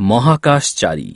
মহাকাশচারী।